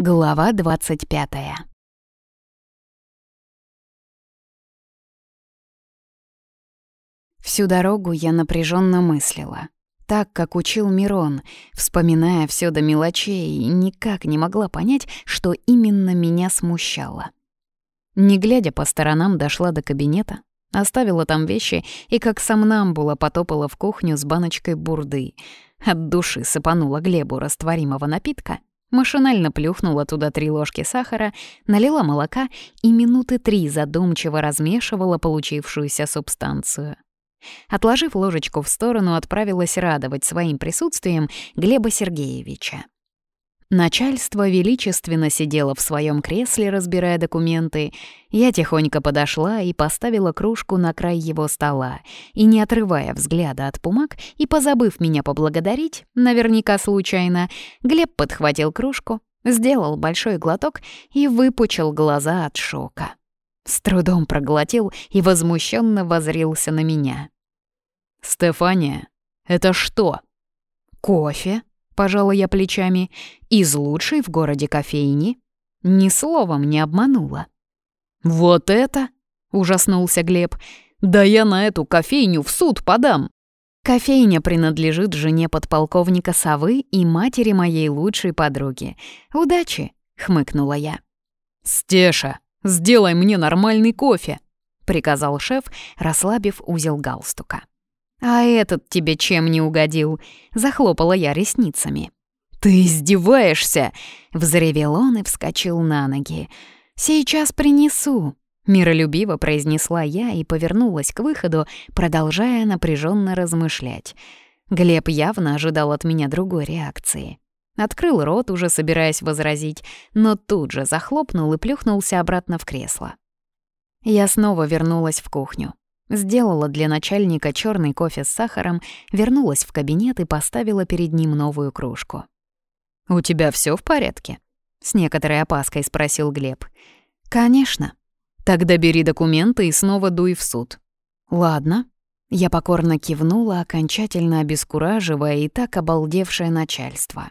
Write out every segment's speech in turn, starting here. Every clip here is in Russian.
Глава 25 Всю дорогу я напряженно мыслила. Так, как учил Мирон, вспоминая все до мелочей, никак не могла понять, что именно меня смущало. Не глядя по сторонам, дошла до кабинета, оставила там вещи и как сомнамбула потопала в кухню с баночкой бурды. От души сыпанула Глебу растворимого напитка — Машинально плюхнула туда три ложки сахара, налила молока и минуты три задумчиво размешивала получившуюся субстанцию. Отложив ложечку в сторону, отправилась радовать своим присутствием Глеба Сергеевича. Начальство величественно сидело в своем кресле, разбирая документы. Я тихонько подошла и поставила кружку на край его стола, и, не отрывая взгляда от бумаг и позабыв меня поблагодарить, наверняка случайно, Глеб подхватил кружку, сделал большой глоток и выпучил глаза от шока. С трудом проглотил и возмущенно возрился на меня. «Стефания, это что?» «Кофе», пожала я плечами, из лучшей в городе кофейни. Ни словом не обманула. «Вот это?» — ужаснулся Глеб. «Да я на эту кофейню в суд подам!» Кофейня принадлежит жене подполковника Совы и матери моей лучшей подруги. Удачи!» — хмыкнула я. «Стеша, сделай мне нормальный кофе!» — приказал шеф, расслабив узел галстука. «А этот тебе чем не угодил?» — захлопала я ресницами. «Ты издеваешься!» — взревел он и вскочил на ноги. «Сейчас принесу», — миролюбиво произнесла я и повернулась к выходу, продолжая напряженно размышлять. Глеб явно ожидал от меня другой реакции. Открыл рот, уже собираясь возразить, но тут же захлопнул и плюхнулся обратно в кресло. Я снова вернулась в кухню. Сделала для начальника черный кофе с сахаром, вернулась в кабинет и поставила перед ним новую кружку. «У тебя все в порядке?» — с некоторой опаской спросил Глеб. «Конечно. Тогда бери документы и снова дуй в суд». «Ладно». Я покорно кивнула, окончательно обескураживая и так обалдевшее начальство.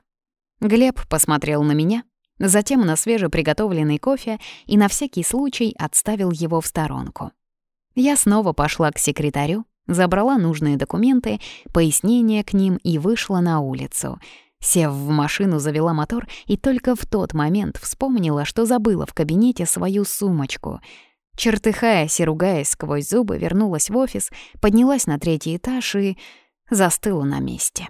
Глеб посмотрел на меня, затем на свежеприготовленный кофе и на всякий случай отставил его в сторонку. Я снова пошла к секретарю, забрала нужные документы, пояснения к ним и вышла на улицу. Сев в машину, завела мотор и только в тот момент вспомнила, что забыла в кабинете свою сумочку. Чертыхаясь и ругаясь сквозь зубы, вернулась в офис, поднялась на третий этаж и застыла на месте.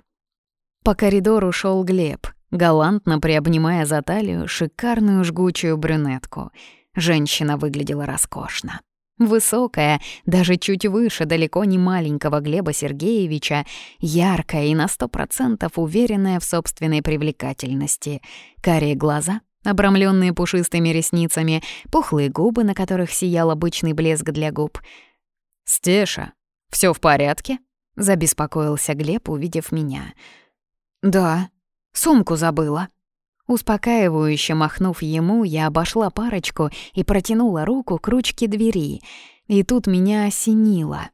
По коридору шел Глеб, галантно приобнимая за талию шикарную жгучую брюнетку. Женщина выглядела роскошно. Высокая, даже чуть выше далеко не маленького Глеба Сергеевича, яркая и на сто процентов уверенная в собственной привлекательности. Карие глаза, обрамленные пушистыми ресницами, пухлые губы, на которых сиял обычный блеск для губ. «Стеша, все в порядке?» — забеспокоился Глеб, увидев меня. «Да, сумку забыла», Успокаивающе махнув ему, я обошла парочку и протянула руку к ручке двери. И тут меня осенило.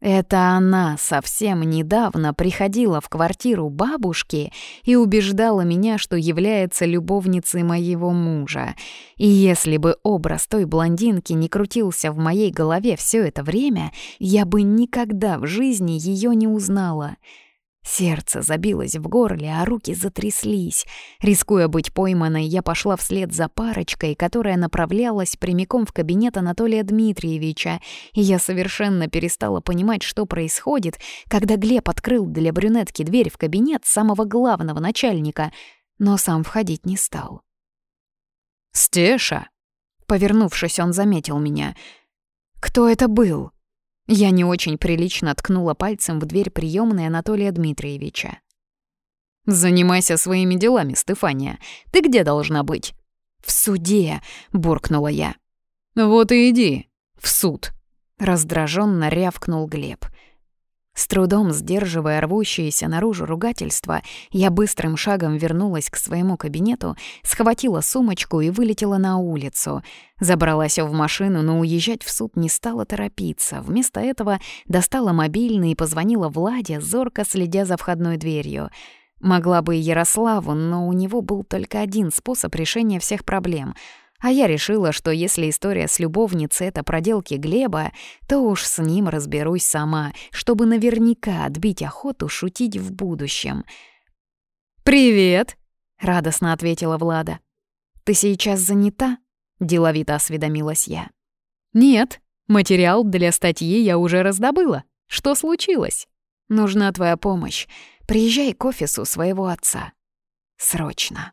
Это она совсем недавно приходила в квартиру бабушки и убеждала меня, что является любовницей моего мужа. И если бы образ той блондинки не крутился в моей голове все это время, я бы никогда в жизни ее не узнала — Сердце забилось в горле, а руки затряслись. Рискуя быть пойманной, я пошла вслед за парочкой, которая направлялась прямиком в кабинет Анатолия Дмитриевича, и я совершенно перестала понимать, что происходит, когда Глеб открыл для брюнетки дверь в кабинет самого главного начальника, но сам входить не стал. «Стеша!» Повернувшись, он заметил меня. «Кто это был?» Я не очень прилично ткнула пальцем в дверь приемной Анатолия Дмитриевича. «Занимайся своими делами, Стефания. Ты где должна быть?» «В суде», — буркнула я. «Вот и иди. В суд», — раздраженно рявкнул Глеб. С трудом сдерживая рвущееся наружу ругательство, я быстрым шагом вернулась к своему кабинету, схватила сумочку и вылетела на улицу. Забралась в машину, но уезжать в суд не стала торопиться. Вместо этого достала мобильный и позвонила Владе, зорко следя за входной дверью. Могла бы и Ярославу, но у него был только один способ решения всех проблем. А я решила, что если история с любовницей — это проделки Глеба, то уж с ним разберусь сама, чтобы наверняка отбить охоту шутить в будущем. «Привет!» — радостно ответила Влада. «Ты сейчас занята?» — деловито осведомилась я. «Нет, материал для статьи я уже раздобыла. Что случилось?» «Нужна твоя помощь. Приезжай к офису своего отца. Срочно».